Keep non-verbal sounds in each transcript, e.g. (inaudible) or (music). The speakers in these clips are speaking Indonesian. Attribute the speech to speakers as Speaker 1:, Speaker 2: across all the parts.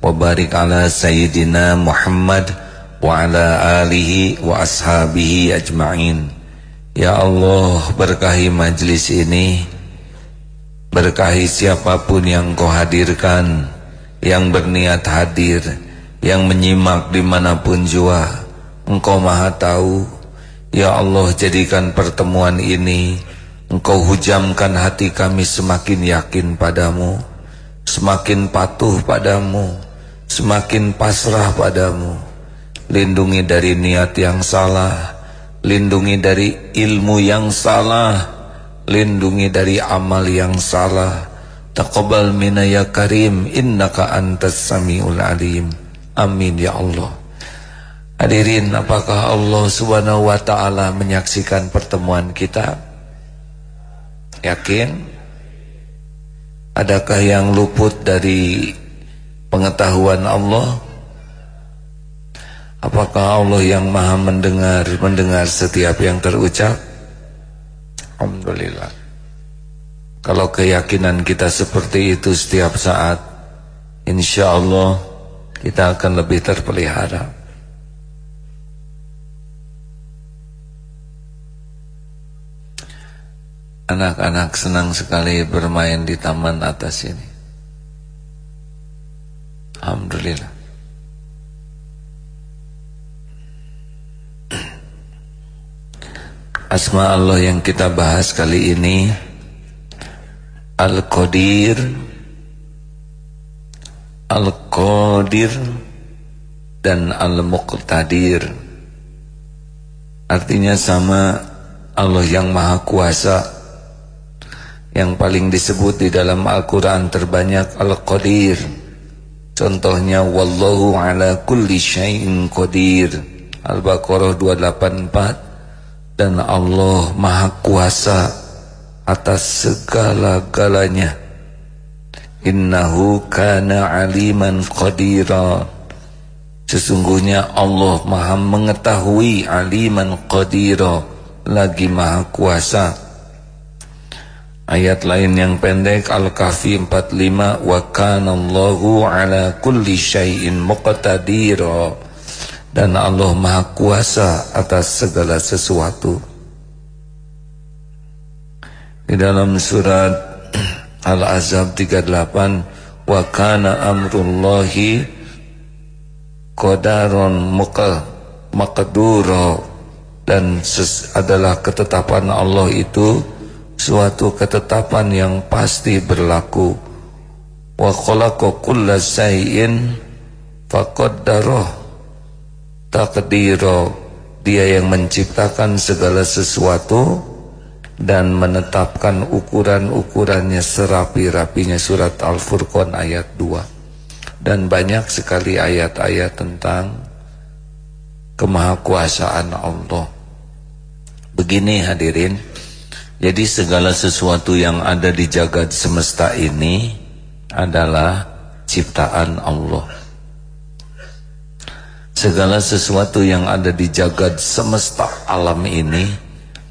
Speaker 1: sayyidina Muhammad wa ala alihi wa ashabihi ajma'in. Ya Allah berkahi majlis ini. Berkahi siapa pun yang kau hadirkan yang berniat hadir yang menyimak di mana pun jua. Engkau maha tahu. Ya Allah jadikan pertemuan ini engkau hujamkan hati kami semakin yakin padamu semakin patuh padamu semakin pasrah padamu. Lindungi dari niat yang salah. Lindungi dari ilmu yang salah. Lindungi dari amal yang salah. Taqabbal minna ya karim. Innaka antas samiul alim. Amin ya Allah. Hadirin apakah Allah subhanahu wa ta'ala menyaksikan pertemuan kita? Yakin? Adakah yang luput dari pengetahuan Allah? Apakah Allah yang maha mendengar mendengar setiap yang terucap? Alhamdulillah. Kalau keyakinan kita seperti itu setiap saat Insya Allah kita akan lebih terpelihara. Anak-anak senang sekali bermain di taman atas ini Alhamdulillah. Asma Allah yang kita bahas kali ini Al-Qadir Al-Qadir dan Al-Muqtadir. Artinya sama Allah yang Maha Kuasa. Yang paling disebut di dalam Al-Quran terbanyak Al-Qadir Contohnya wallahu ala kulli syai'in qadir. Al-Baqarah 284 dan Allah Maha Kuasa atas segala-galanya. Innahu kana aliman qadira. Sesungguhnya Allah Maha mengetahui aliman qadira lagi Maha Kuasa. Ayat lain yang pendek Al-Kahfi 45 wa kanallahu ala kulli syai'in muqtadira dan Allah Maha Kuasa atas segala sesuatu. Di dalam surat (clears throat) Al-Azab 38 wa kana amrullahi qadaron maqdura dan adalah ketetapan Allah itu suatu ketetapan yang pasti berlaku. Wa khalaqa kulla shay'in faqaddara taqdira dia yang menciptakan segala sesuatu dan menetapkan ukuran-ukurannya serapi-rapinya surat Al-Furqan ayat 2 dan banyak sekali ayat-ayat tentang kemahakuasaan Allah. Begini hadirin jadi segala sesuatu yang ada di jagat semesta ini adalah ciptaan Allah. Segala sesuatu yang ada di jagat semesta alam ini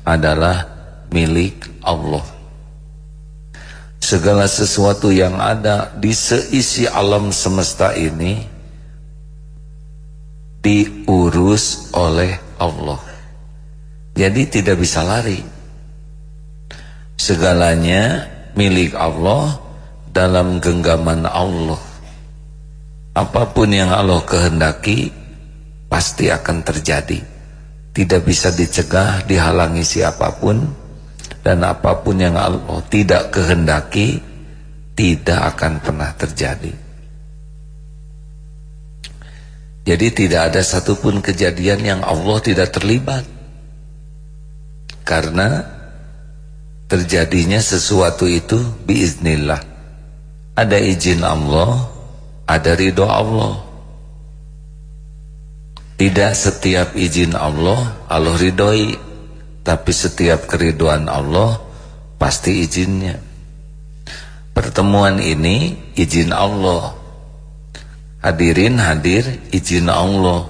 Speaker 1: adalah milik Allah. Segala sesuatu yang ada di seisi alam semesta ini diurus oleh Allah. Jadi tidak bisa lari segalanya milik Allah dalam genggaman Allah. Apa pun yang Allah kehendaki pasti akan terjadi. Tidak bisa dicegah dihalangi siapa pun. Dan apa pun yang Allah tidak kehendaki tidak akan pernah terjadi. Jadi tidak ada satupun kejadian yang Allah tidak terlibat. Karena terjadinya sesuatu itu biiznillah ada izin Allah ada ridho Allah Tidak setiap izin Allah Allah ridhoi, tapi setiap keriduan Allah pasti izinnya. Pertemuan ini izin Allah. Hadirin hadir izin Allah.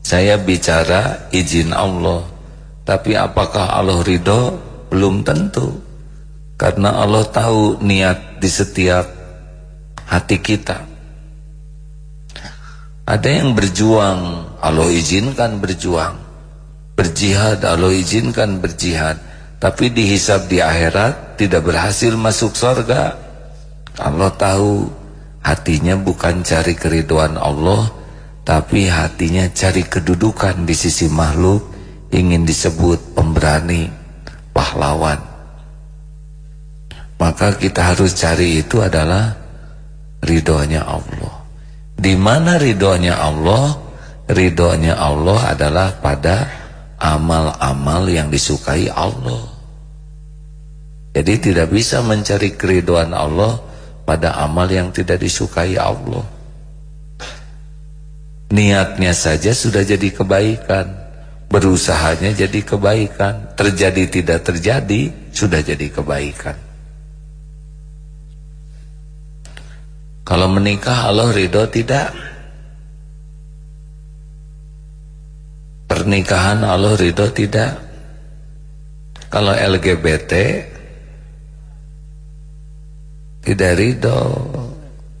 Speaker 1: Saya bicara izin Allah. Tapi apakah Allah ridho? Belum tentu. Karena Allah tahu niat di setiap hati kita. Ada yang berjuang Allah izinkan berjuang Berjihad Allah izinkan berjihad Tapi dihisap di akhirat Tidak berhasil masuk surga Allah tahu Hatinya bukan cari keriduan Allah Tapi hatinya cari kedudukan di sisi makhluk Ingin disebut pemberani Pahlawan Maka kita harus cari itu adalah Ridhonya Allah Di mana ridhonya Allah ridhonya Allah adalah pada amal-amal yang disukai Allah. Jadi tidak bisa mencari keriduan Allah pada amal yang tidak disukai Allah. Niatnya saja sudah jadi kebaikan, berusahanya jadi kebaikan, terjadi tidak terjadi sudah jadi kebaikan. Kalau menikah Allah ridho tidak? Pernikahan Allah ridho tidak? Kalau LGBT Tidak ridho.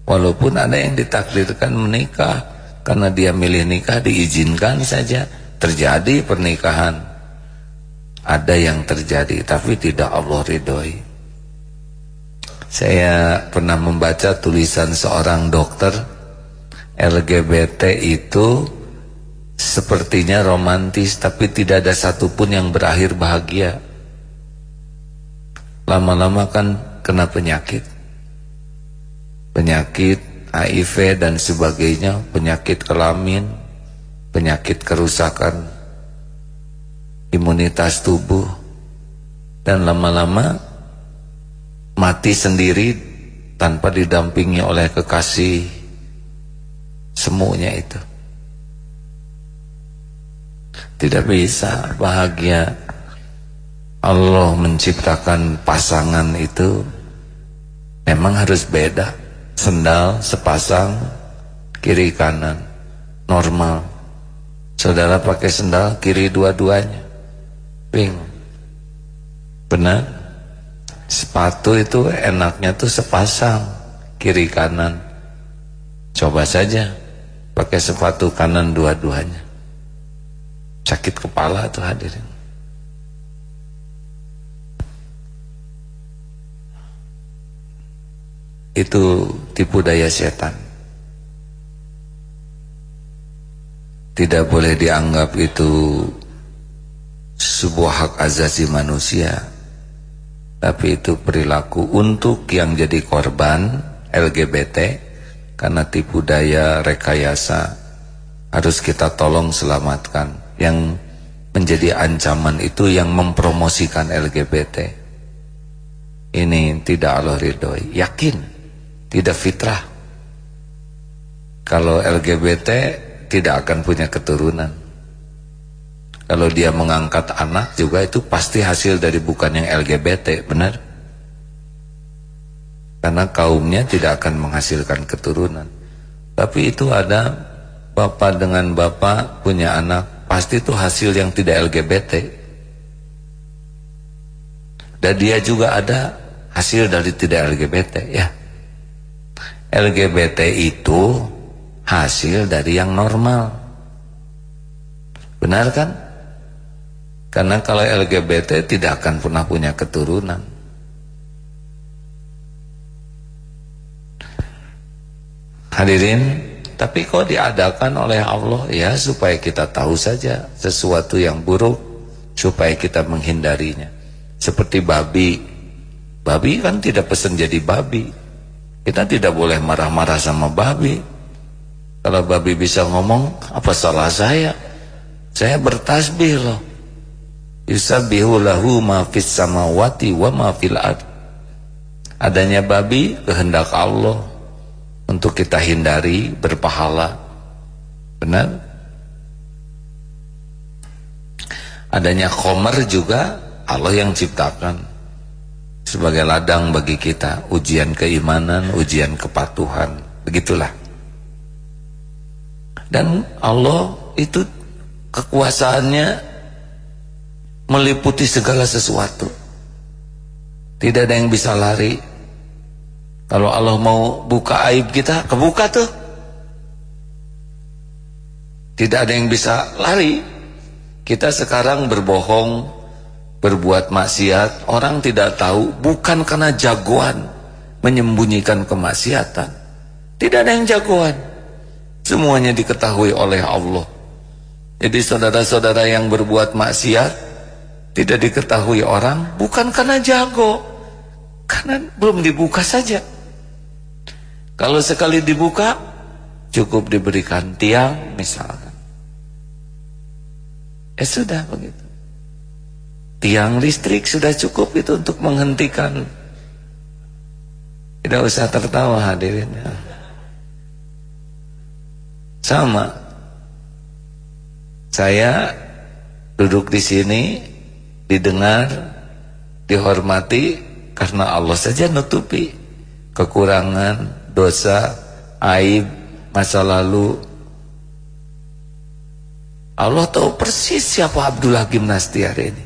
Speaker 1: Walaupun ada yang ditakdirkan menikah Karena dia milih nikah diizinkan saja Terjadi pernikahan Ada yang terjadi Tapi tidak Allah ridhoi Saya pernah membaca tulisan seorang dokter LGBT itu Sepertinya romantis tapi tidak ada satupun yang berakhir bahagia. Lama-lama kan kena penyakit. Penyakit HIV dan sebagainya, penyakit kelamin, penyakit kerusakan imunitas tubuh dan lama-lama mati sendiri tanpa didampingi oleh kekasih semuanya itu. Tidak bisa bahagia Allah menciptakan pasangan itu Memang harus beda Sendal sepasang Kiri kanan Normal Saudara pakai sendal kiri dua-duanya. Ping Benar? Sepatu itu enaknya tuh sepasang. Kiri kanan. Coba saja Pakai sepatu kanan dua-duanya. Sakit kepala tuh hadirin. Itu tipu daya setan tidak boleh dianggap itu sebuah hak asasi manusia tapi itu perilaku untuk yang jadi korban LGBT karena tipu daya rekayasa harus kita tolong selamatkan. Yang menjadi ancaman itu yang mempromosikan LGBT ini tidak Allah ridhoi yakin tidak fitrah. Kalau LGBT tidak akan punya keturunan. Kalau dia mengangkat anak juga itu pasti hasil dari bukan yang LGBT benar? Karena kaumnya tidak akan menghasilkan keturunan. Tapi itu ada bapak dengan bapak punya anak pasti itu hasil yang tidak LGBT dan dia juga ada hasil dari tidak LGBT ya. LGBT itu hasil dari yang normal benar kan karena kalau LGBT tidak akan pernah punya keturunan hadirin tapi kok diadakan oleh Allah ya supaya kita tahu saja sesuatu yang buruk supaya kita menghindarinya. Seperti babi. Babi kan tidak pesan jadi babi. Kita tidak boleh marah-marah sama babi. Kalau babi bisa ngomong, apa salah saya? Saya bertasbih loh. Yusabbihu lahu ma fis samawati wa ma fil. Adanya babi kehendak Allah untuk kita hindari berpahala. Benar? Adanya khomer juga Allah yang ciptakan sebagai ladang bagi kita, ujian keimanan, ujian kepatuhan, begitulah. Dan Allah itu kekuasaannya meliputi segala sesuatu. Tidak ada yang bisa lari. Kalau Allah mau buka aib kita, kebuka tuh. Tidak ada yang bisa lari. Kita sekarang berbohong, berbuat maksiat, orang tidak tahu bukan karena jagoan menyembunyikan kemaksiatan. Tidak ada yang jagoan. Semuanya diketahui oleh Allah. Jadi saudara-saudara yang berbuat maksiat tidak diketahui orang bukan karena jago, karena belum dibuka saja. Kalau sekali dibuka cukup diberikan tiang misalkan. Eh sudah begitu. Tiang listrik sudah cukup itu untuk menghentikan. Tidak usah tertawa hadirin ya. Sama. Saya duduk di sini didengar, dihormati karena Allah saja nutupi kekurangan, dosa, aib, masa lalu. Allah tahu persis siapa Abdullah Gimnasti hari ini.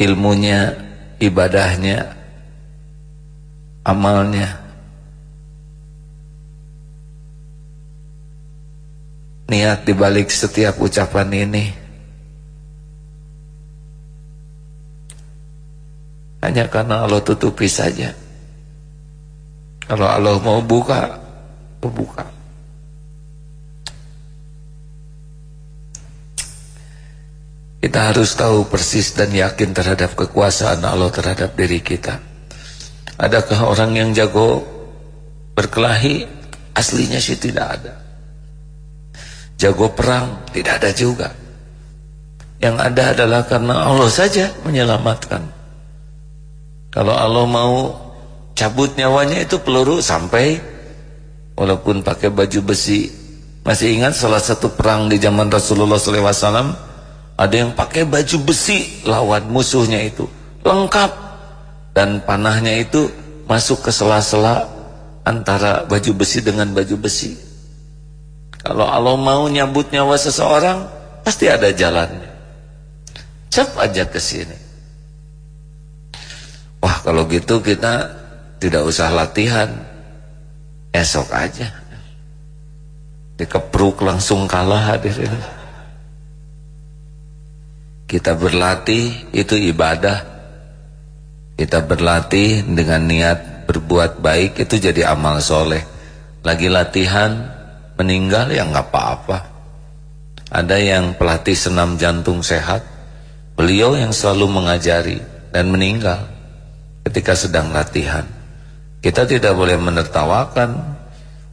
Speaker 1: Ilmunya, ibadahnya, amalnya. Niat dibalik setiap ucapan ini. Hanya karena Allah tutupi saja. Kalau Allah mau buka buka. Kita harus tahu persis dan yakin terhadap kekuasaan Allah terhadap diri kita. Adakah orang yang jago berkelahi? Aslinya sih tidak ada jago perang tidak ada juga. Yang ada adalah karena Allah saja menyelamatkan. Kalau Allah mau cabut nyawanya itu peluru sampai walaupun pakai baju besi. Masih ingat salah satu perang di zaman Rasulullah SAW ada yang pakai baju besi lawan musuhnya itu. Lengkap. Dan panahnya itu masuk ke sela-sela antara baju besi dengan baju besi kalau Allah mau nyambut nyawa seseorang, pasti ada jalannya. Cep aja ke sini. Wah, kalau gitu kita tidak usah latihan. Esok aja. Dikepruk langsung kalah hadirin. Kita berlatih itu ibadah. Kita berlatih dengan niat berbuat baik itu jadi amal soleh. Lagi latihan meninggal ya nggak apa-apa. Ada yang pelatih senam jantung sehat, beliau yang selalu mengajari dan meninggal ketika sedang latihan. Kita tidak boleh menertawakan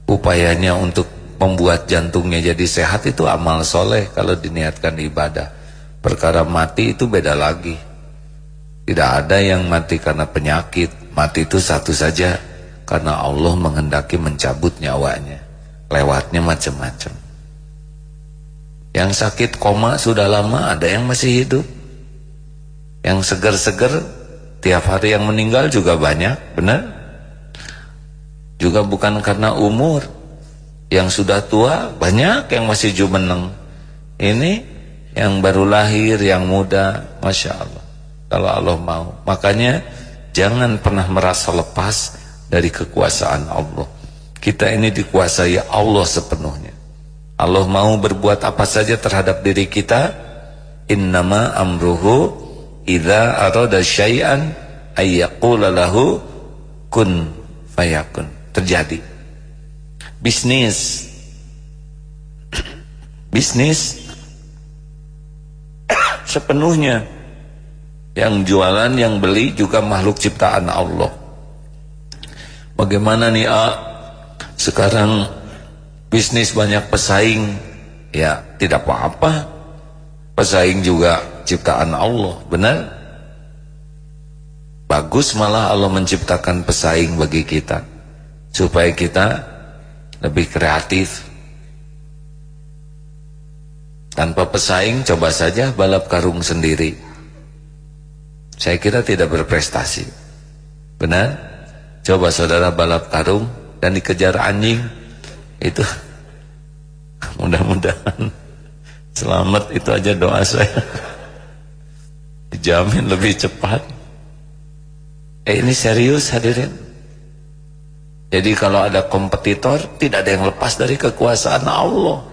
Speaker 1: upayanya untuk membuat jantungnya jadi sehat itu amal soleh kalau diniatkan ibadah. Perkara mati itu beda lagi. Tidak ada yang mati karena penyakit. Mati itu satu saja karena Allah menghendaki mencabut nyawanya lewatnya macam-macam. Yang sakit koma sudah lama ada yang masih hidup. Yang seger-seger tiap hari yang meninggal juga banyak benar? Juga bukan karena umur. Yang sudah tua banyak yang masih jumeneng. Ini yang baru lahir yang muda Masya Allah. Kalau Allah mau. Makanya jangan pernah merasa lepas dari kekuasaan Allah kita ini dikuasai Allah sepenuhnya. Allah mau berbuat apa saja terhadap diri kita. Innama amruhu idza arada syai'an ayyaqula lahu kun fayakun. Terjadi. Bisnis (coughs) bisnis (coughs) sepenuhnya yang jualan yang beli juga makhluk ciptaan Allah. Bagaimana nih A sekarang bisnis banyak pesaing, ya tidak apa-apa. Pesaing juga ciptaan Allah, benar? Bagus malah Allah menciptakan pesaing bagi kita supaya kita lebih kreatif. Tanpa pesaing coba saja balap karung sendiri. Saya kira tidak berprestasi. Benar? Coba saudara balap karung dan dikejar anjing. Itu (laughs) mudah-mudahan selamat itu aja doa saya. (laughs) Dijamin lebih cepat. Eh ini serius hadirin. Jadi kalau ada kompetitor tidak ada yang lepas dari kekuasaan Allah.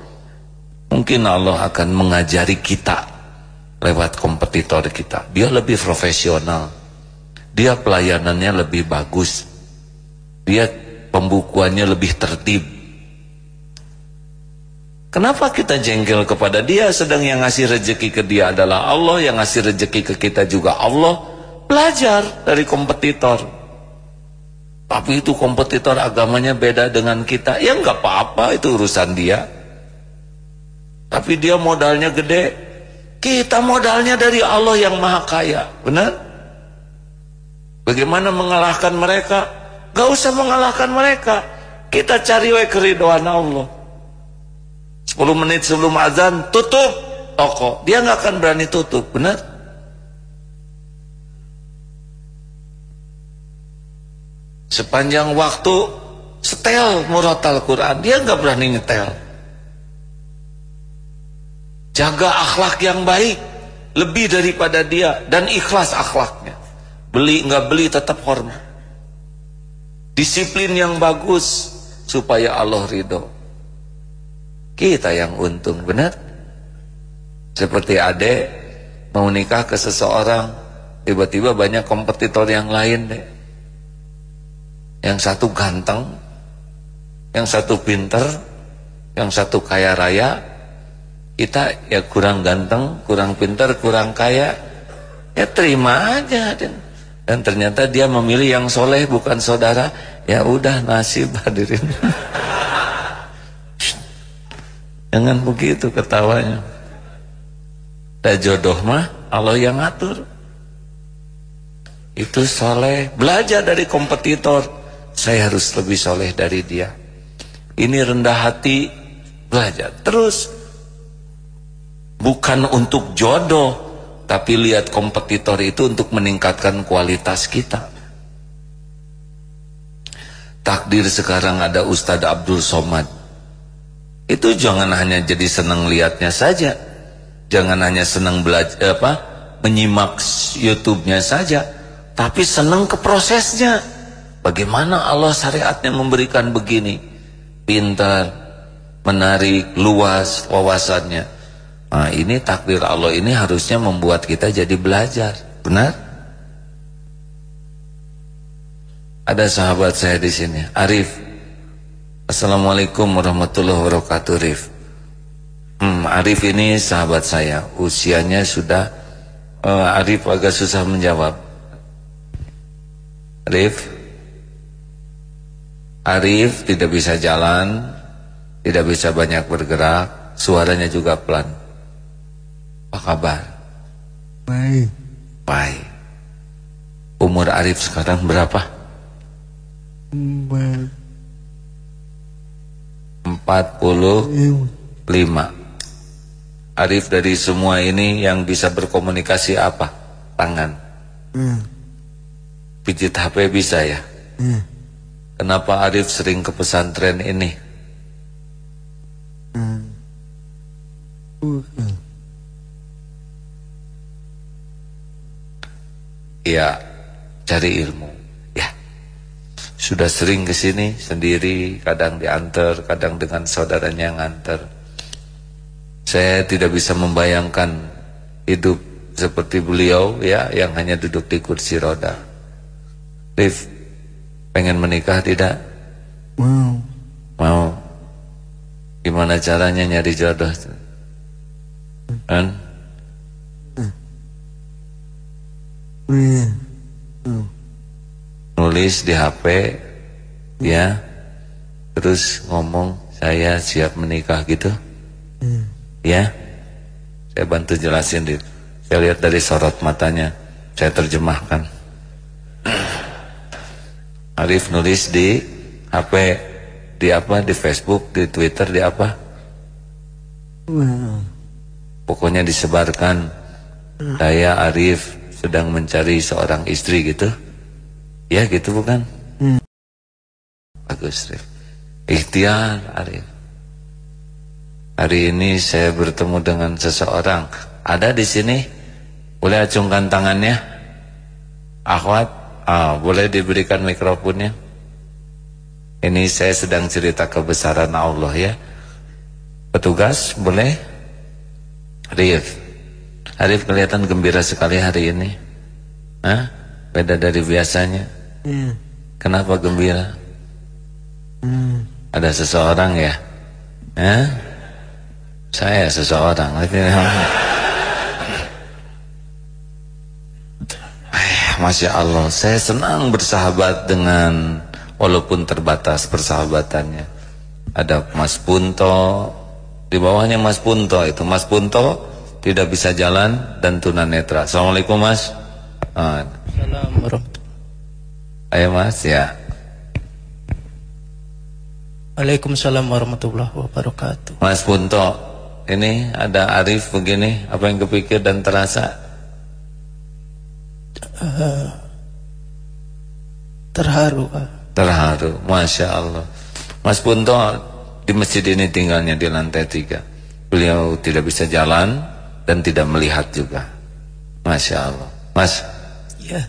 Speaker 1: Mungkin Allah akan mengajari kita lewat kompetitor kita. Dia lebih profesional. Dia pelayanannya lebih bagus. Dia pembukuannya lebih tertib. Kenapa kita jengkel kepada dia sedang yang ngasih rezeki ke dia adalah Allah, yang ngasih rezeki ke kita juga Allah. Belajar dari kompetitor. Tapi itu kompetitor agamanya beda dengan kita. Ya nggak apa-apa itu urusan dia. Tapi dia modalnya gede. Kita modalnya dari Allah yang maha kaya. Benar? Bagaimana mengalahkan mereka? Gak usah mengalahkan mereka. Kita cari wae keridoan Allah. 10 menit sebelum azan tutup toko. Dia nggak akan berani tutup. Benar? sepanjang waktu setel murotal Quran dia nggak berani nyetel jaga akhlak yang baik lebih daripada dia dan ikhlas akhlaknya beli nggak beli tetap hormat disiplin yang bagus supaya Allah ridho kita yang untung benar seperti adek mau nikah ke seseorang tiba-tiba banyak kompetitor yang lain deh yang satu ganteng, yang satu pinter, yang satu kaya raya. Kita ya kurang ganteng, kurang pinter, kurang kaya. Ya terima aja dan, dan ternyata dia memilih yang soleh bukan saudara. Ya udah nasib hadirin. Jangan begitu ketawanya. Dan jodoh mah Allah yang ngatur. Itu soleh. Belajar dari kompetitor saya harus lebih soleh dari dia ini rendah hati belajar terus bukan untuk jodoh tapi lihat kompetitor itu untuk meningkatkan kualitas kita takdir sekarang ada Ustadz Abdul Somad itu jangan hanya jadi senang lihatnya saja jangan hanya senang belajar apa menyimak YouTube-nya saja tapi senang ke prosesnya Bagaimana Allah syariatnya memberikan begini? Pintar, menarik, luas wawasannya. Nah ini takdir Allah ini harusnya membuat kita jadi belajar. Benar? Ada sahabat saya di sini, Arif. Assalamualaikum warahmatullahi wabarakatuh, Arif. Hmm, Arif ini sahabat saya, usianya sudah uh, Arif agak susah menjawab. Arif, Arif tidak bisa jalan, tidak bisa banyak bergerak, suaranya juga pelan. Apa kabar?
Speaker 2: Baik.
Speaker 1: Baik. Umur Arif sekarang berapa? Empat puluh lima. Arif dari semua ini yang bisa berkomunikasi apa? Tangan. Hmm. Pijit HP bisa ya? Hmm. Kenapa Arif sering ke pesantren ini? Iya, cari ilmu. Ya, sudah sering ke sini sendiri, kadang diantar, kadang dengan saudaranya yang antar. Saya tidak bisa membayangkan hidup seperti beliau ya, yang hanya duduk di kursi roda. Rif, Pengen menikah tidak?
Speaker 2: Mau.
Speaker 1: Mau. Gimana caranya nyari jodoh? Kan? Nulis di HP ya. Terus ngomong saya siap menikah gitu. Ya. Saya bantu jelasin, Dit. Saya lihat dari sorot matanya. Saya terjemahkan. (clears throat) Arif nulis di HP di apa di Facebook di Twitter di apa
Speaker 2: well,
Speaker 1: Pokoknya disebarkan Saya Arif sedang mencari seorang istri gitu. Ya gitu bukan?
Speaker 3: Hmm.
Speaker 1: Bagus Arif Ikhtiar Arif. Hari ini saya bertemu dengan seseorang. Ada di sini? Boleh acungkan tangannya? Akhwat? Ah, Boleh diberikan mikrofonnya? Ini saya sedang cerita kebesaran Allah ya. Petugas boleh? Arif Arif kelihatan gembira sekali hari ini Hah? Beda dari biasanya
Speaker 3: Iya.
Speaker 1: Kenapa gembira?
Speaker 3: Hmm.
Speaker 1: Ada seseorang ya? Hah? Saya seseorang Eh, Masya Allah Saya senang bersahabat dengan Walaupun terbatas persahabatannya Ada Mas Punto di bawahnya Mas Punto itu. Mas Punto tidak bisa jalan dan tunanetra. Assalamualaikum Mas.
Speaker 4: Ah. Assalamualaikum
Speaker 1: Ayo Mas ya.
Speaker 4: Waalaikumsalam warahmatullahi wabarakatuh.
Speaker 1: Mas Punto, ini ada Arif begini, apa yang kepikir dan terasa?
Speaker 4: Uh, terharu.
Speaker 1: Terharu, Masya Allah. Mas Punto, di masjid ini tinggalnya di lantai tiga. Beliau tidak bisa jalan dan tidak melihat juga. Masya Allah. Mas,
Speaker 4: ya.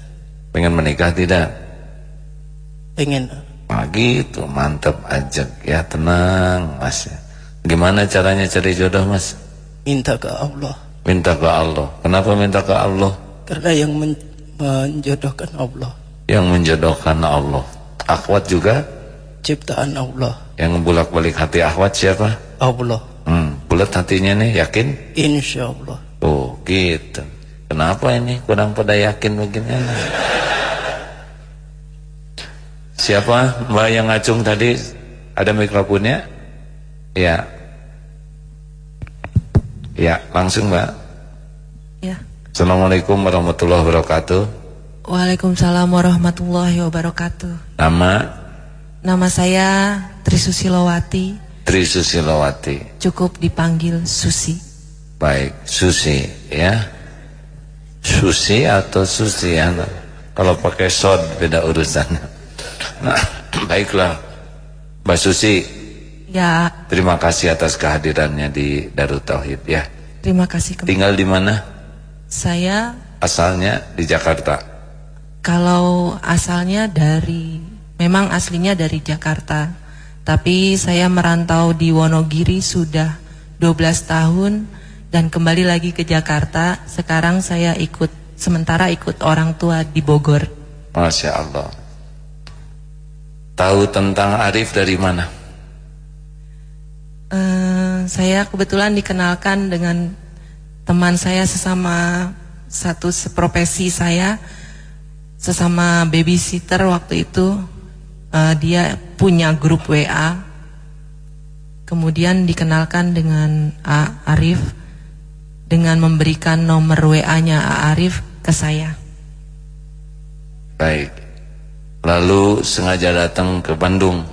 Speaker 1: pengen menikah tidak?
Speaker 4: Pengen.
Speaker 1: Ah gitu, mantap aja ya tenang mas. Gimana caranya cari jodoh mas?
Speaker 4: Minta ke Allah.
Speaker 1: Minta ke Allah. Kenapa minta ke Allah?
Speaker 4: Karena yang men menjodohkan Allah.
Speaker 1: Yang menjodohkan Allah. Akhwat juga?
Speaker 4: Ciptaan Allah.
Speaker 1: Yang bulak-balik hati akhwat siapa?
Speaker 4: Allah.
Speaker 1: Bulat hatinya nih, yakin?
Speaker 4: Insya Allah.
Speaker 1: Oh, gitu. Kenapa ini kurang pada yakin begini? Siapa Mbak yang ngacung tadi? Ada mikrofonnya? Ya. Ya, langsung Mbak.
Speaker 5: Ya.
Speaker 1: Assalamualaikum warahmatullahi wabarakatuh.
Speaker 5: Waalaikumsalam warahmatullahi wabarakatuh.
Speaker 1: Nama?
Speaker 5: Nama saya Trisusilowati.
Speaker 1: Trisusilowati.
Speaker 5: Cukup dipanggil Susi.
Speaker 1: Baik, Susi ya. Susi atau Susi ya. Kalau pakai sod beda urusan. Nah, baiklah. Mbak Susi.
Speaker 5: Ya.
Speaker 1: Terima kasih atas kehadirannya di Darut Tauhid ya.
Speaker 5: Terima kasih.
Speaker 1: Kembali. Tinggal di mana?
Speaker 5: Saya
Speaker 1: asalnya di Jakarta.
Speaker 5: Kalau asalnya dari Memang aslinya dari Jakarta, tapi saya merantau di Wonogiri sudah 12 tahun dan kembali lagi ke Jakarta. Sekarang saya ikut sementara ikut orang tua di Bogor.
Speaker 1: Masya Allah. Tahu tentang Arif dari mana?
Speaker 5: Uh, saya kebetulan dikenalkan dengan teman saya sesama satu profesi saya, sesama babysitter waktu itu uh, dia punya grup WA kemudian dikenalkan dengan A Arif dengan memberikan nomor WA-nya A Arif ke saya.
Speaker 1: Baik. Lalu sengaja datang ke Bandung?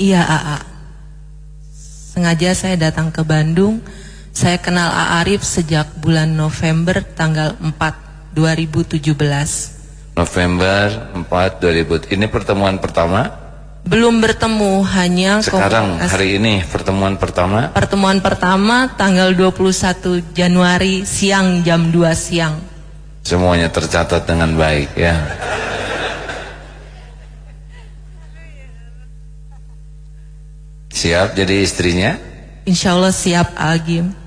Speaker 5: Iya AA sengaja saya datang ke Bandung. Saya kenal A Arif sejak bulan November tanggal 4 2017
Speaker 1: November 4 2000 ini pertemuan pertama?
Speaker 5: Belum bertemu hanya
Speaker 1: sekarang hari ini pertemuan pertama?
Speaker 5: Pertemuan pertama tanggal 21 Januari siang jam 2 siang.
Speaker 1: Semuanya tercatat dengan baik ya. Siap jadi istrinya?
Speaker 5: Insya Allah siap Agim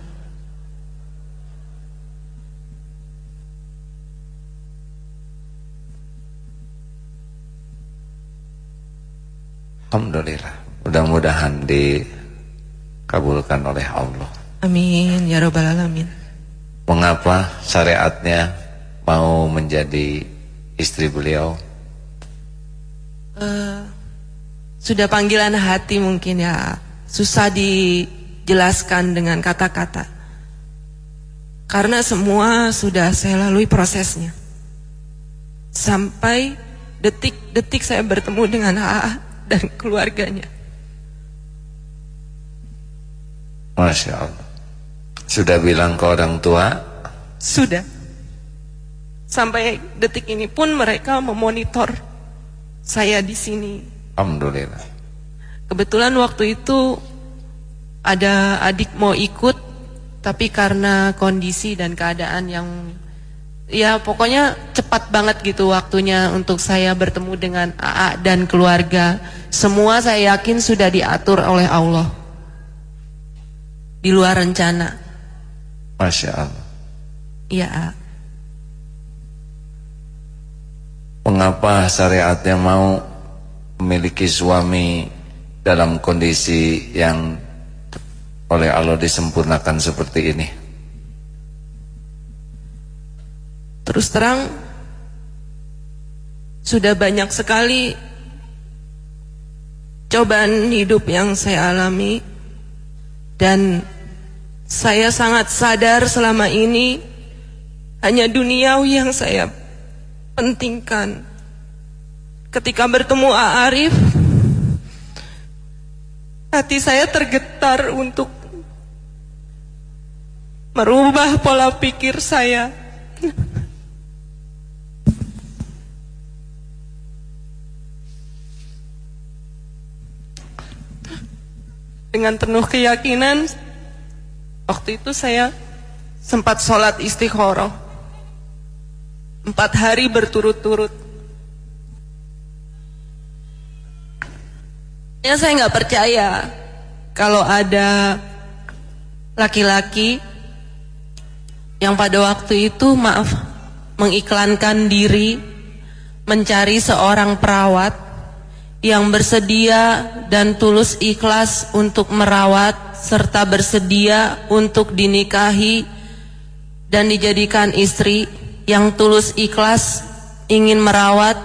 Speaker 1: Alhamdulillah. Mudah-mudahan dikabulkan oleh Allah.
Speaker 5: Amin ya robbal alamin.
Speaker 1: Mengapa syariatnya mau menjadi istri beliau?
Speaker 5: Uh, sudah panggilan hati mungkin ya. Susah dijelaskan dengan kata-kata. Karena semua sudah saya lalui prosesnya. Sampai detik-detik saya bertemu dengan AA dan keluarganya.
Speaker 1: Masya Allah. Sudah bilang ke orang tua?
Speaker 5: Sudah. Sampai detik ini pun mereka memonitor saya di sini.
Speaker 1: Alhamdulillah.
Speaker 5: Kebetulan waktu itu ada adik mau ikut, tapi karena kondisi dan keadaan yang ya pokoknya cepat banget gitu waktunya untuk saya bertemu dengan AA dan keluarga. Semua saya yakin sudah diatur oleh Allah. Di luar rencana.
Speaker 1: Masya Allah.
Speaker 5: Iya, AA.
Speaker 1: Mengapa syariatnya mau memiliki suami dalam kondisi yang oleh Allah disempurnakan seperti ini?
Speaker 5: Terus terang sudah banyak sekali cobaan hidup yang saya alami dan saya sangat sadar selama ini hanya duniawi yang saya pentingkan. Ketika bertemu Arif, hati saya tergetar untuk merubah pola pikir saya. Dengan penuh keyakinan waktu itu saya sempat sholat istikharah empat hari berturut-turut. Ya saya nggak percaya kalau ada laki-laki yang pada waktu itu maaf mengiklankan diri mencari seorang perawat yang bersedia dan tulus ikhlas untuk merawat serta bersedia untuk dinikahi dan dijadikan istri yang tulus ikhlas ingin merawat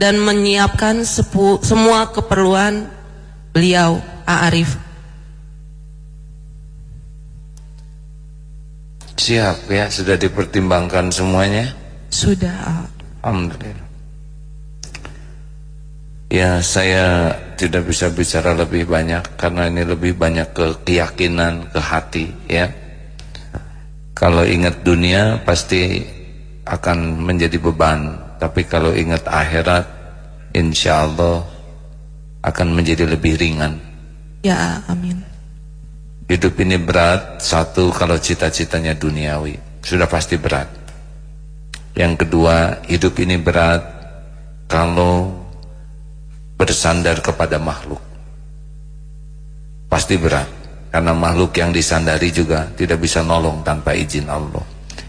Speaker 5: dan menyiapkan sepu, semua keperluan beliau A'arif
Speaker 1: Siap ya, sudah dipertimbangkan semuanya?
Speaker 5: Sudah
Speaker 1: Alhamdulillah Ya saya tidak bisa bicara lebih banyak karena ini lebih banyak ke keyakinan, ke hati ya. Kalau ingat dunia pasti akan menjadi beban, tapi kalau ingat akhirat insya Allah akan menjadi lebih ringan.
Speaker 5: Ya, amin.
Speaker 1: Hidup ini berat, satu kalau cita-citanya duniawi, sudah pasti berat. Yang kedua, hidup ini berat kalau bersandar kepada makhluk. Pasti berat karena makhluk yang disandari juga tidak bisa nolong tanpa izin Allah.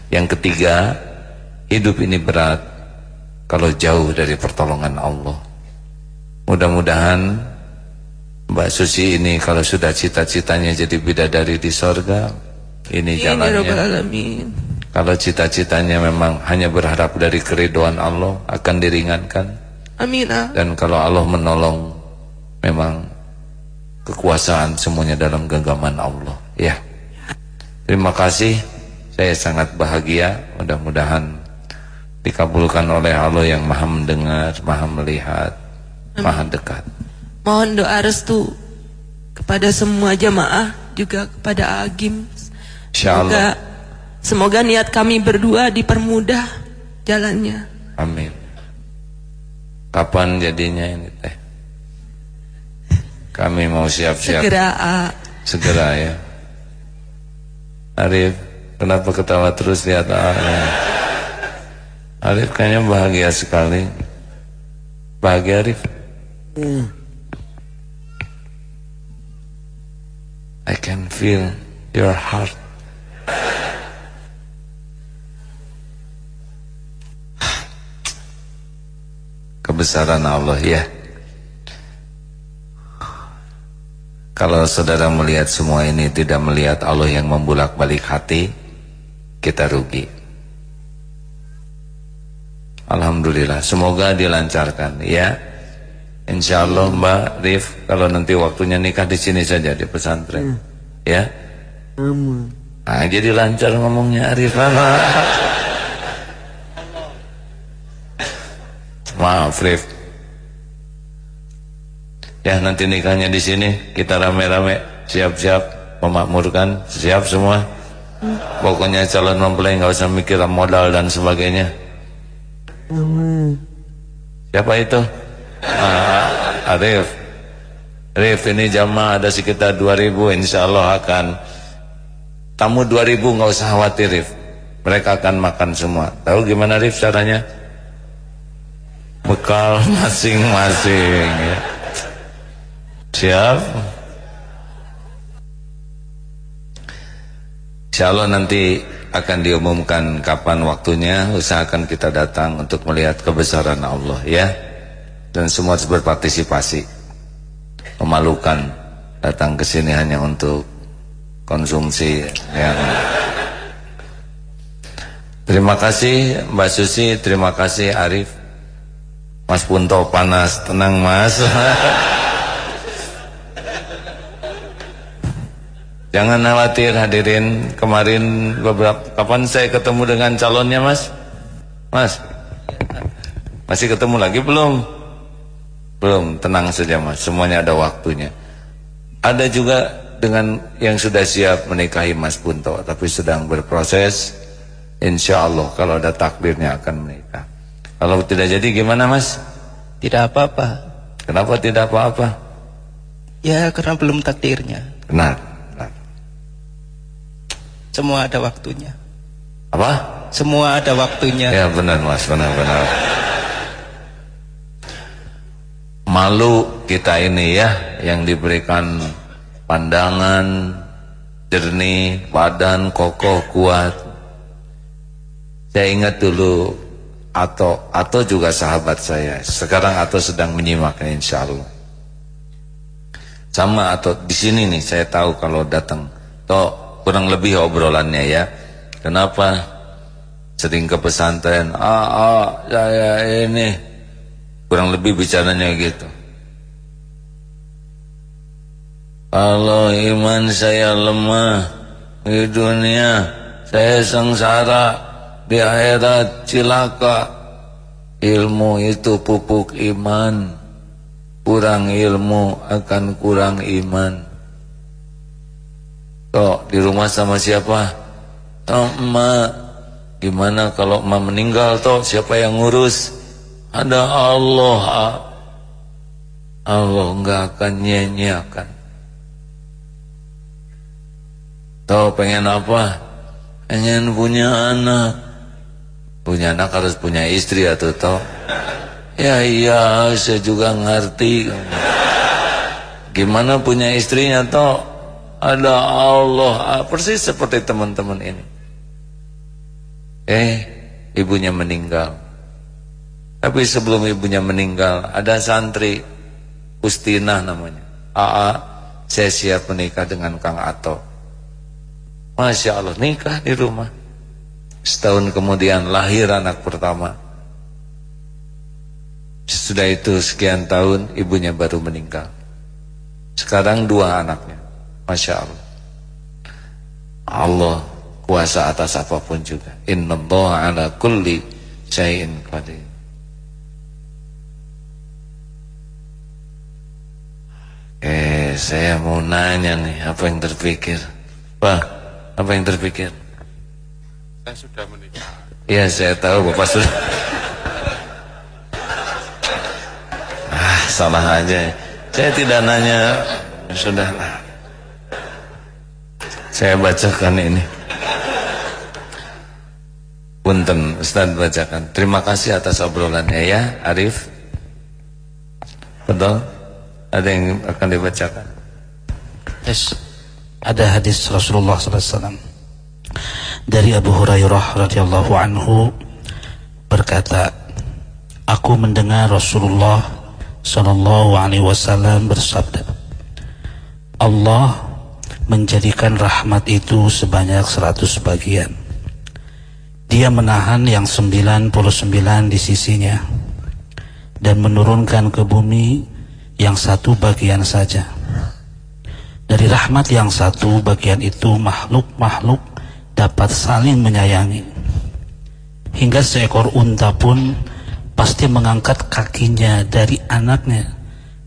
Speaker 1: Yang ketiga hidup ini berat kalau jauh dari pertolongan Allah. Mudah-mudahan Mbak Susi ini kalau sudah cita-citanya jadi bidadari di sorga ini ya jalannya. Kalau cita-citanya memang hanya berharap dari keriduan Allah akan diringankan
Speaker 5: Amin.
Speaker 1: Dan kalau Allah menolong memang kekuasaan semuanya dalam genggaman Allah. Ya. Terima kasih. Saya sangat bahagia. Mudah-mudahan dikabulkan oleh Allah yang Maha mendengar, Maha melihat, Amin. Maha dekat.
Speaker 5: Mohon doa restu kepada semua jamaah juga kepada Agim. Semoga semoga niat kami berdua dipermudah jalannya.
Speaker 1: Amin. Kapan jadinya ini teh? Kami mau siap-siap.
Speaker 5: Segera.
Speaker 1: Segera ya. Arif, kenapa ketawa terus lihat ya. Arif kayaknya bahagia sekali. Bahagia Arif? Hmm. I can feel your heart. Kebesaran Allah ya. Kalau saudara melihat semua ini tidak melihat Allah yang membulak balik hati Kita rugi. Alhamdulillah Semoga dilancarkan ya. Insya Allah Mbak Rif Kalau nanti waktunya nikah di sini saja di pesantren Ya. Nah jadi lancar ngomongnya Arif Maaf, Rif. Ya nanti nikahnya di sini kita rame-rame siap-siap memakmurkan siap semua. Pokoknya calon mempelai nggak usah mikir modal dan sebagainya. Siapa itu? Ah, Arif. Arif ini jamaah ada sekitar 2000 insya Allah akan tamu 2000 nggak usah khawatir Rif. Mereka akan makan semua. Tahu gimana Rif caranya? Bekal masing-masing ya. Siap? Insya Allah nanti akan diumumkan kapan waktunya. Usahakan kita datang untuk melihat kebesaran Allah ya. Dan semua harus berpartisipasi. Memalukan datang ke sini hanya untuk konsumsi yang Terima kasih Mbak Susi, terima kasih Arif Mas Punto panas, tenang mas. Jangan khawatir hadirin. Kemarin beberapa Kapan saya ketemu dengan calonnya mas? Mas Masih ketemu lagi belum? Belum, tenang saja mas. Semuanya ada waktunya. Ada juga dengan yang sudah siap menikahi mas Punto Tapi sedang berproses. Insya Allah kalau ada takdirnya akan menikah Kalau tidak jadi gimana mas?
Speaker 4: Tidak apa-apa.
Speaker 1: Kenapa tidak apa-apa?
Speaker 4: Ya karena belum takdirnya.
Speaker 1: Benar
Speaker 4: semua ada waktunya.
Speaker 1: Apa?
Speaker 4: Semua ada waktunya.
Speaker 1: Ya benar mas, benar-benar. Malu kita ini ya yang diberikan pandangan jernih, badan kokoh kuat. Saya ingat dulu atau atau juga sahabat saya. Sekarang atau sedang menyimaknya insya Allah. Sama atau di sini nih saya tahu kalau datang. Toh kurang lebih obrolannya ya. Kenapa? Sering ke pesantren. Ah, ah saya ini. Kurang lebih bicaranya gitu. Kalau iman saya lemah. Di dunia saya sengsara di akhirat cilaka ilmu itu pupuk iman kurang ilmu akan kurang iman Tok, di rumah sama siapa? Sama. Gimana kalau emak meninggal, Tok? Siapa yang ngurus? Ada Allah. Allah enggak akan nyanyiakan. Tok, pengen apa? Pengen punya anak. Punya anak harus punya istri atau Tok? Ya iya, saya juga ngerti. Gimana punya istrinya, Tok? ada Allah ah, persis seperti teman-teman ini eh ibunya meninggal tapi sebelum ibunya meninggal ada santri Ustinah namanya Aa saya siap menikah dengan Kang Ato Masya Allah nikah di rumah setahun kemudian lahir anak pertama. Sudah itu sekian tahun ibunya baru meninggal. Sekarang dua anaknya. Masya Allah. Allah kuasa atas apa pun juga. Inna Allah ala kulli syai'in qadir. Eh saya mau nanya nih Apa yang terpikir? Pak Apa yang terpikir
Speaker 2: Saya sudah menikah
Speaker 1: Iya saya tahu Bapak sudah Ah salah aja Saya tidak nanya Sudah lah saya bacakan ini. Punten, Ustaz bacakan. Terima kasih atas obrolannya ya, Arif. Betul? Ada yang akan dibacakan?
Speaker 6: Yes. Ada hadis Rasulullah SAW dari Abu Hurairah radhiyallahu anhu berkata, Aku mendengar Rasulullah Sallallahu Alaihi Wasallam bersabda, Allah menjadikan rahmat itu sebanyak 100 bagian. Dia menahan yang 99 di sisinya dan menurunkan ke bumi yang satu bagian saja. Dari rahmat yang satu bagian itu makhluk-makhluk dapat saling menyayangi. Hingga seekor unta pun pasti mengangkat kakinya dari anaknya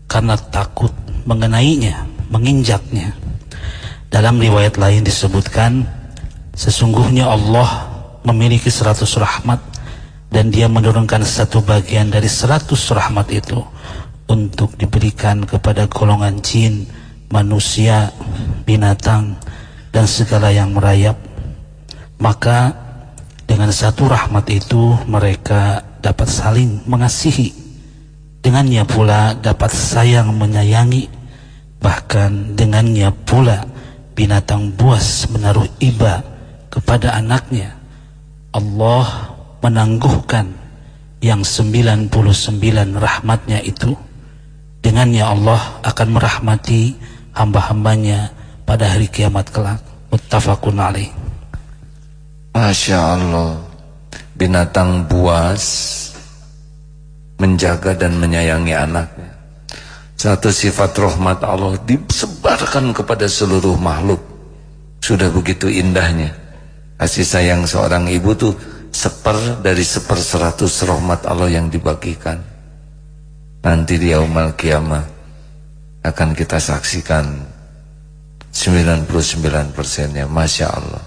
Speaker 6: karena takut mengenainya, menginjaknya. Dalam riwayat lain disebutkan Sesungguhnya Allah memiliki seratus rahmat dan dia menurunkan satu bagian dari seratus rahmat itu untuk diberikan kepada golongan jin, manusia, binatang dan segala yang merayap. Maka dengan satu rahmat itu mereka dapat saling mengasihi. Dengannya pula dapat sayang menyayangi. Bahkan dengannya pula binatang buas menaruh iba kepada anaknya. Allah menangguhkan yang 99 rahmatnya itu. Dengannya Allah akan merahmati hamba-hambanya pada hari kiamat kelak. Muttafaqun alaih.
Speaker 1: Masya Allah. Binatang buas Menjaga dan menyayangi anaknya Satu sifat rahmat Allah Disebarkan kepada seluruh makhluk. Sudah begitu indahnya. Kasih sayang seorang ibu tuh Seper dari seper seratus rahmat Allah yang dibagikan. Nanti di yaumal kiamah Akan kita saksikan 99 persennya. Masya Allah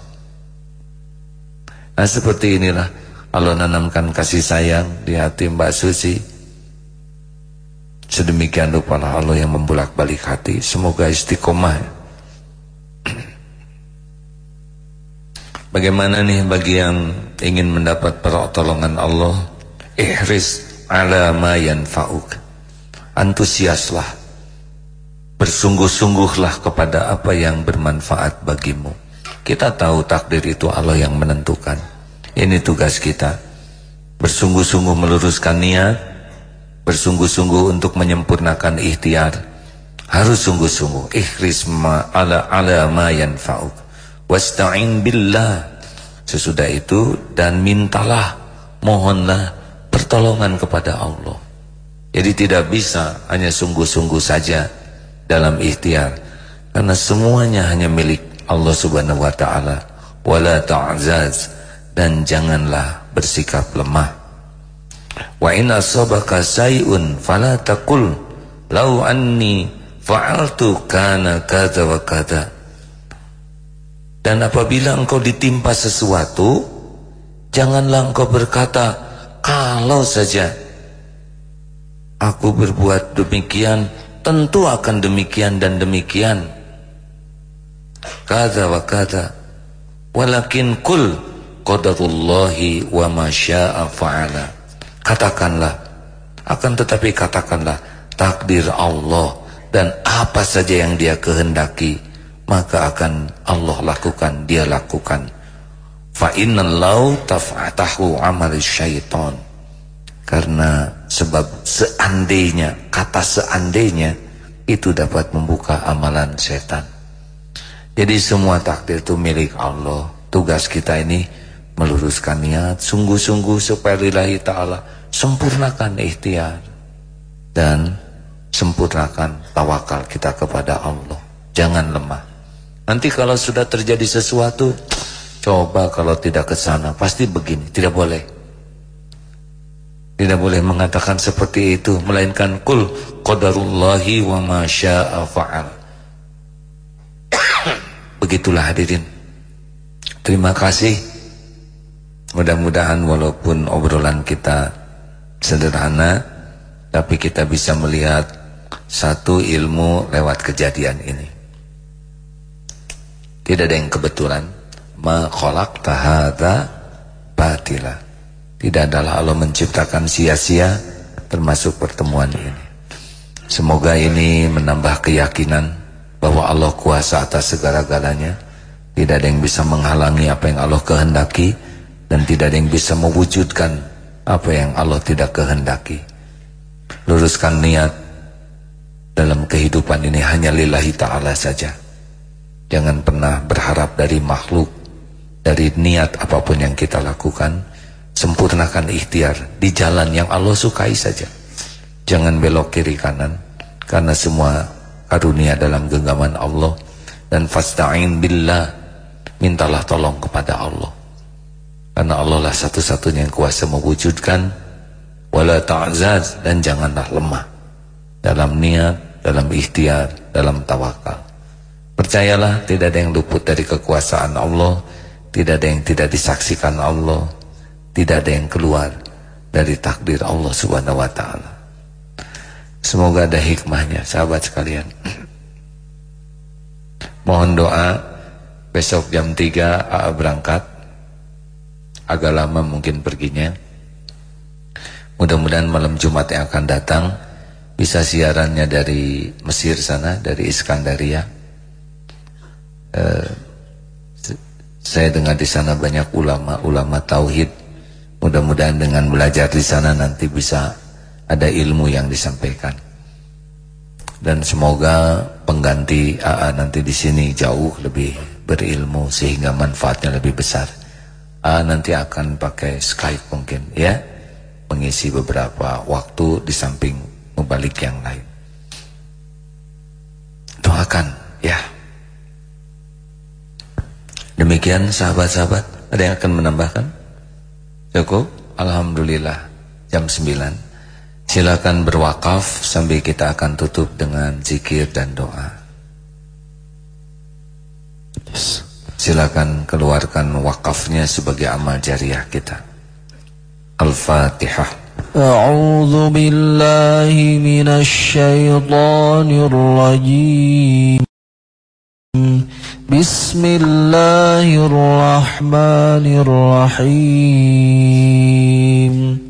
Speaker 1: Nah seperti inilah Allah nanamkan kasih sayang di hati Mbak Susi. Sedemikian rupa Allah yang membulak balik hati. Semoga istiqomah. Bagaimana nih bagi yang ingin mendapat pertolongan Allah? Ihris ala ma yanfa'uk. Antusiaslah. Bersungguh-sungguhlah kepada apa yang bermanfaat bagimu. Kita tahu takdir itu Allah yang menentukan. Ini tugas kita. Bersungguh-sungguh meluruskan niat, bersungguh-sungguh untuk menyempurnakan ikhtiar. Harus sungguh-sungguh. Ikhris ma ala ala ma yanfa'uk. Wasta'in billah. Sesudah itu dan mintalah, mohonlah pertolongan kepada Allah. Jadi tidak bisa hanya sungguh-sungguh saja dalam ikhtiar. Karena semuanya hanya milik Allah subhanahu wa ta'ala wala ta'zaz dan janganlah bersikap lemah. Wa in asabaka say'un fala taqul law anni fa'altu kana kada wa kada dan apabila engkau ditimpa sesuatu janganlah engkau berkata kalau saja aku berbuat demikian tentu akan demikian dan demikian kada wa kada. Walakin kul qadarullahi wa ma syaa fa'ala. Katakanlah. Akan tetapi katakanlah takdir Allah dan apa saja yang dia kehendaki maka akan Allah lakukan dia lakukan. Fa innallahu taf'atahu amal syaitan. Karena sebab seandainya kata seandainya itu dapat membuka amalan setan jadi semua takdir itu milik Allah. Tugas kita ini meluruskan niat sungguh-sungguh supaya lillahi ta'ala sempurnakan ikhtiar dan sempurnakan tawakal kita kepada Allah. Jangan lemah. Nanti kalau sudah terjadi sesuatu, coba kalau tidak ke sana, pasti begini, tidak boleh. Tidak boleh mengatakan seperti itu, melainkan kul qadarullahi wa ma syaa fa'al. Begitulah hadirin. Terima kasih. Mudah-mudahan walaupun obrolan kita sederhana, tapi kita bisa melihat satu ilmu lewat kejadian ini. Tidak ada yang kebetulan. Ma khalaqta hadza batila. Tidak adalah Allah menciptakan sia-sia termasuk pertemuan ini. Semoga ini menambah keyakinan bahwa Allah kuasa atas segala-galanya. Tidak ada yang bisa menghalangi apa yang Allah kehendaki dan tidak ada yang bisa mewujudkan apa yang Allah tidak kehendaki. Luruskan niat dalam kehidupan ini hanya lillahi ta'ala saja. Jangan pernah berharap dari makhluk dari niat apa pun yang kita lakukan. Sempurnakan ikhtiar di jalan yang Allah sukai saja. Jangan belok kiri kanan karena semua karunia dalam genggaman Allah. Dan fasta'in billah mintalah tolong kepada Allah. Karena Allah lah satu-satunya yang kuasa mewujudkan. Wala ta'zaz dan janganlah lemah. Dalam niat, dalam ikhtiar, dalam tawakal. Percayalah tidak ada yang luput dari kekuasaan Allah. Tidak ada yang tidak disaksikan Allah. Tidak ada yang keluar dari takdir Allah subhanahu wa ta'ala semoga ada hikmahnya sahabat sekalian. Mohon doa besok jam 3 AA berangkat. Agak lama mungkin perginya. Mudah-mudahan malam Jumat yang akan datang bisa siarannya dari Mesir sana dari Iskandaria. Eh, saya dengar di sana banyak ulama-ulama tauhid. Mudah-mudahan dengan belajar di sana nanti bisa ada ilmu yang disampaikan dan semoga pengganti AA nanti di sini jauh lebih berilmu sehingga manfaatnya lebih besar AA nanti akan pakai Skype mungkin ya mengisi beberapa waktu di samping membalik yang lain. Doakan ya. Demikian sahabat-sahabat, ada yang akan menambahkan? Cukup? Alhamdulillah jam 9. Silakan berwakaf sambil kita akan tutup dengan zikir dan doa. Silakan keluarkan wakafnya sebagai amal jariah kita. Al-Fatihah.
Speaker 7: A'udzu billahi minasy syaithanir rajim. Bismillahirrahmanirrahim.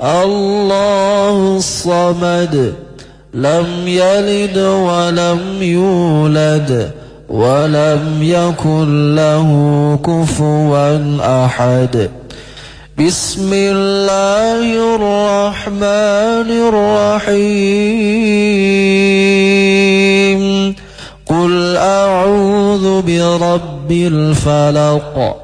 Speaker 7: الله الصمد لم يلد ولم يولد ولم يكن له كفوا أحد. بسم الله الرحمن الرحيم. قل أعوذ برب الفلق.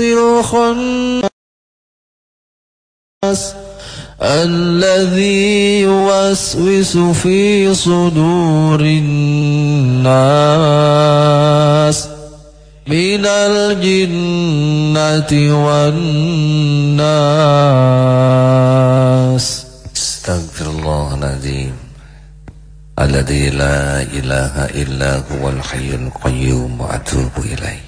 Speaker 7: الخناس الذي يوسوس في صدور الناس من الجنة والناس.
Speaker 1: استغفر الله العظيم الذي لا إله إلا هو الحي القيوم وأتوب إليه.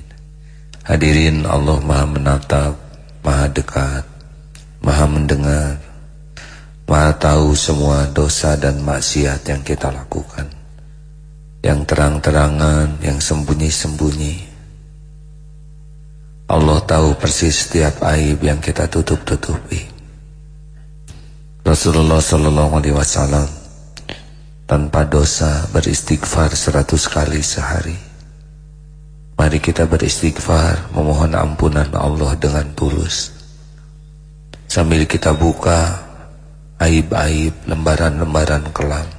Speaker 1: Hadirin Allah maha menatap, maha dekat, maha mendengar, maha tahu semua dosa dan maksiat yang kita lakukan. Yang terang-terangan, yang sembunyi-sembunyi. Allah tahu persis setiap aib yang kita tutup-tutupi. Rasulullah Sallallahu Alaihi Wasallam tanpa dosa beristighfar seratus kali sehari. Mari kita beristighfar memohon ampunan Allah dengan tulus. Sambil kita buka aib-aib lembaran-lembaran kelam.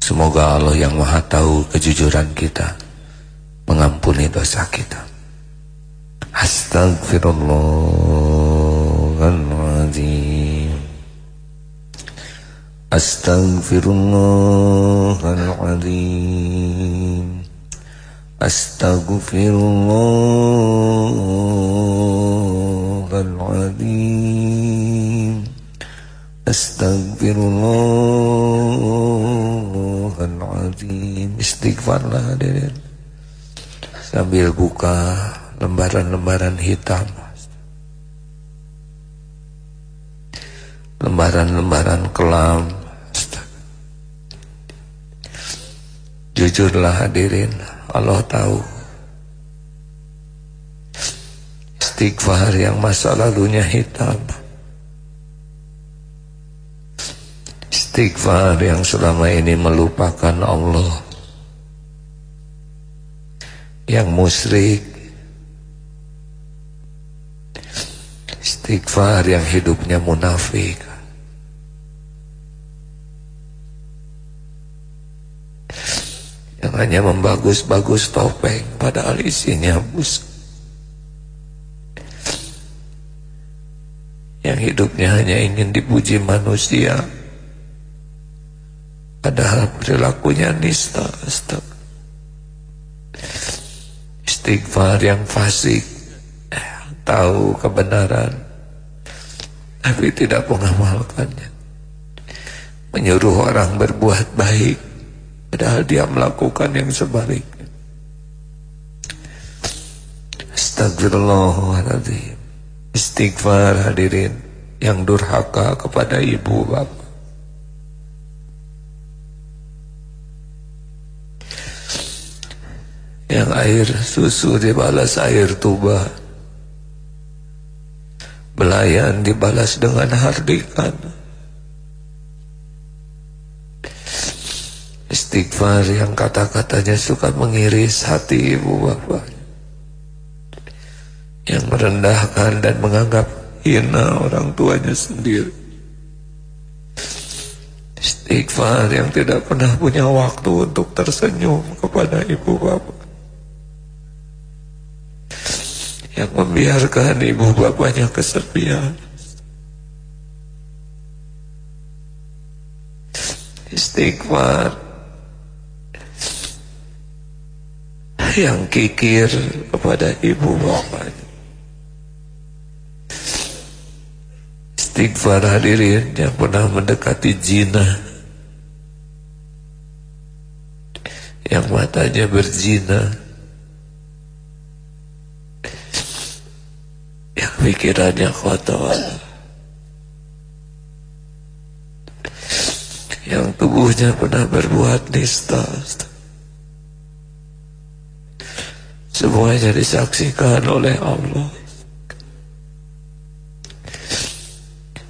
Speaker 1: Semoga Allah yang maha tahu kejujuran kita mengampuni dosa kita. Astagfirullahaladzim Astagfirullahaladzim Astagfirullahaladzim Astagfirullahaladzim Istighfarlah hadirin Sambil buka lembaran-lembaran hitam. Lembaran-lembaran kelam. Jujurlah hadirin Allah tahu. Istighfar yang masa lalunya hitam. Istighfar yang selama ini melupakan Allah. Yang musyrik. Istighfar yang hidupnya munafik hanya membagus-bagus topeng padahal isinya bus. Yang hidupnya hanya ingin dipuji manusia. Padahal perilakunya nista astagfirullah istighfar yang fasik. Eh, tahu kebenaran. Tapi tidak mengamalkannya. Menyuruh orang berbuat baik padahal dia melakukan yang sebaliknya. Astagfirullahaladzim istighfar hadirin yang durhaka kepada ibu bapak. Yang air susu dibalas air tuba. Belayan dibalas dengan hardikan istighfar yang kata-katanya suka mengiris hati ibu bapak. Yang merendahkan dan menganggap hina orang tuanya sendiri. Istighfar yang tidak pernah punya waktu untuk tersenyum kepada ibu bapak. Yang membiarkan ibu bapaknya kesepian. Istighfar yang kikir kepada ibu bapaknya. Istighfar hadirin yang pernah mendekati zina. Yang matanya berzina yang pikirannya kotor yang tubuhnya pernah berbuat nista semuanya disaksikan oleh Allah.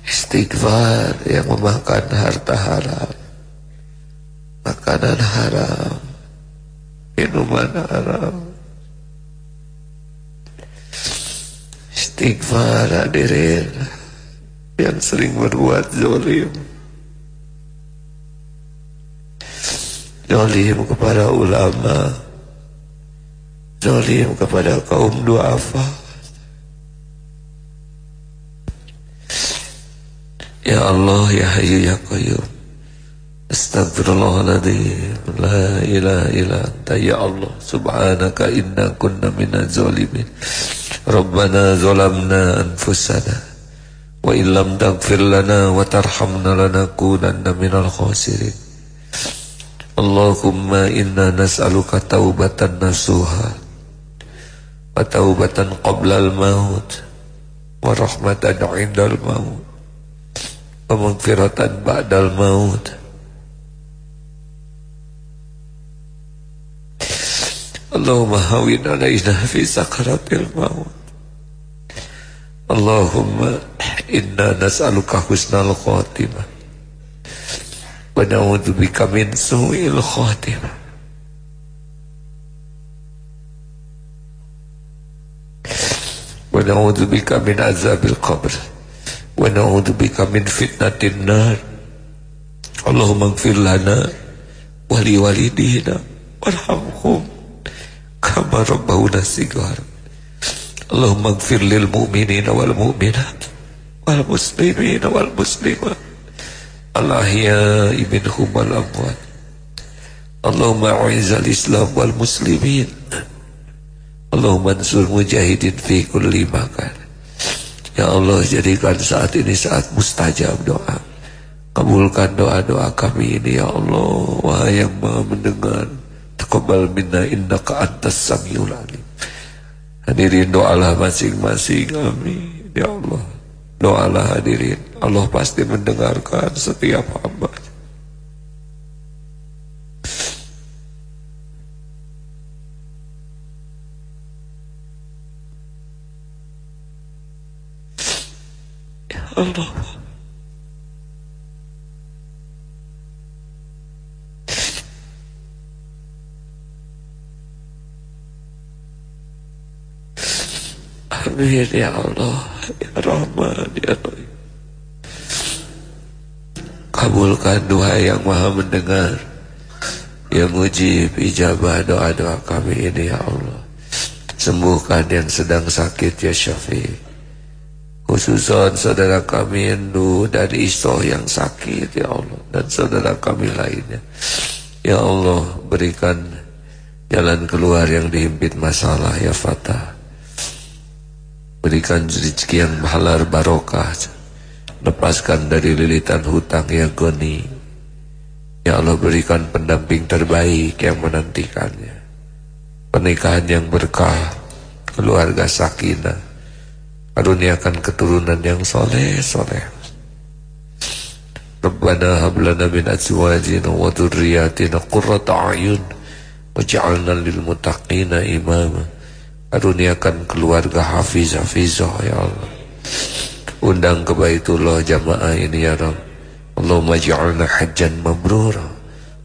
Speaker 1: Istighfar yang memakan harta haram makanan haram minuman haram. Istighfar hadirin yang sering berbuat zolim. Zolim kepada ulama' Zolim kepada kaum duafa. Ya Allah ya Hayyu ya Qayyum. Astagfirullahaladzim La ilaha illa anta ya Allah. Subhanaka inna kunna minaz zalimin. Rabbana zalamna anfusana. Wa illam taghfir lana wa tarhamna lanakunanna minal khasirin. Allahumma inna nas'aluka taubatan nasuha wa taubatan qabla al-maut wa rahmatan 'inda al-maut wa maghfiratan ba'da al-maut Allahumma hawin alaina fi sakaratil maut Allahumma inna nas'aluka husnal khatimah wa na'udzubika min su'il khatimah wa na'udzubika min azabil qabr wa na'udzubika min fitnatin nar Allahumma ighfir lana wa li walidina warhamhum kama rabbawna sigar Allahumma ighfir lil mu'minina wal mu'minat wal muslimina wal muslimat al-ahya'i minhum wal amwat Allahumma ansur mujahidin fi kulli makan. Ya Allah jadikan saat ini saat mustajab doa. Kabulkan doa-doa kami ini ya Allah. Wahai yang maha mendengar Taqabbal minna innaka antas samiul alim. Hadirin doalah masing-masing. Amin. Ya Allah Doalah hadirin. Allah pasti mendengarkan setiap hamba Allah Amin ya Allah. Ya Rahman ya Rahim. Kabulkan doa yang maha mendengar. Yang mujib ijabah doa-doa kami ini ya Allah. Sembuhkan yang sedang sakit ya Syafiq Khususan saudara kami Endu dan Iso yang sakit ya Allah Dan saudara kami lainnya. Ya Allah berikan jalan keluar yang dihimpit masalah ya Fatah. Berikan rezeki yang halal barokah. Lepaskan dari lilitan hutang yang goni. Ya Allah berikan pendamping terbaik yang menantikannya. Pernikahan yang berkah Keluarga sakinah Karuniakan keturunan yang soleh soleh. Rabbana hablana min azwajina wa dhurriyyatina qurrata a'yun waj'alna lil muttaqina imama. Karuniakan keluarga Hafiz Hafizah ya Allah. Undang ke Baitullah jamaah ini ya Rabb. Allahumma ja'alna hajjan mabrura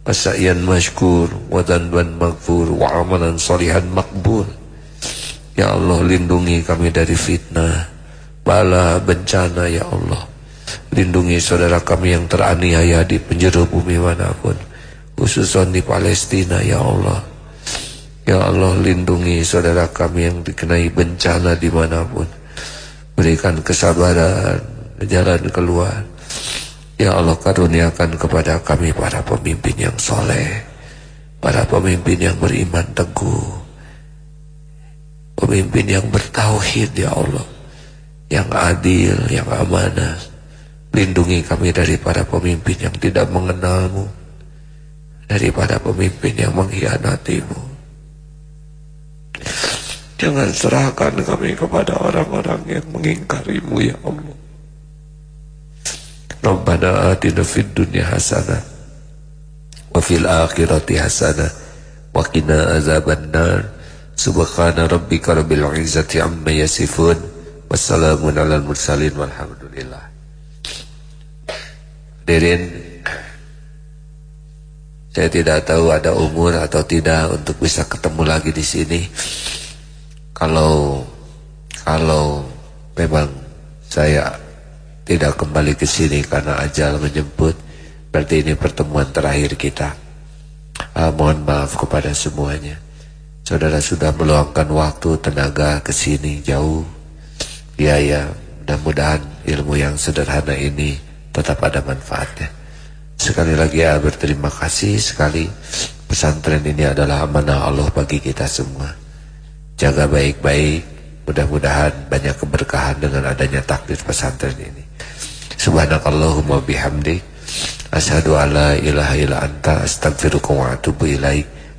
Speaker 1: Wasa'yan mashkur Wa danban maghfur Wa amalan salihan makbul Ya Allah lindungi kami dari fitnah Bala bencana ya Allah. Lindungi saudara kami yang teraniaya di penjuru bumi mana pun Khususan di Palestina ya Allah. Ya Allah lindungi saudara kami yang dikenai bencana di mana pun Berikan kesabaran Jalan keluar. Ya Allah karuniakan kepada kami para pemimpin yang soleh Para pemimpin yang beriman teguh Pemimpin yang bertauhid ya Allah Yang adil, yang amanah Lindungi kami dari para pemimpin yang tidak mengenalmu Daripada pemimpin yang mengkhianatimu Jangan serahkan kami kepada orang-orang yang mengingkarimu ya Allah. Rabbana atina fid dunya hasanah wa fil akhirati hasanah wa qina azabannar. Subhana rabbika rabbil izzati amma yasifun. Wassalamun alal mursalin walhamdulillah. Hadirin saya tidak tahu ada umur atau tidak untuk bisa ketemu lagi di sini. Kalau kalau memang saya tidak kembali ke sini karena ajal menjemput, berarti ini pertemuan terakhir kita. Uh, mohon maaf kepada semuanya. Saudara sudah meluangkan waktu, tenaga ke sini jauh, biaya. Mudah-mudahan ilmu yang sederhana ini tetap ada manfaatnya. Sekali lagi ya berterima kasih sekali pesantren ini adalah amanah Allah bagi kita semua. Jaga baik-baik, mudah-mudahan banyak keberkahan dengan adanya takdir pesantren ini. Subhanakallahumma bihamdik asyhadu alla ilaha illa anta astaghfiruka wa atubu ilaik.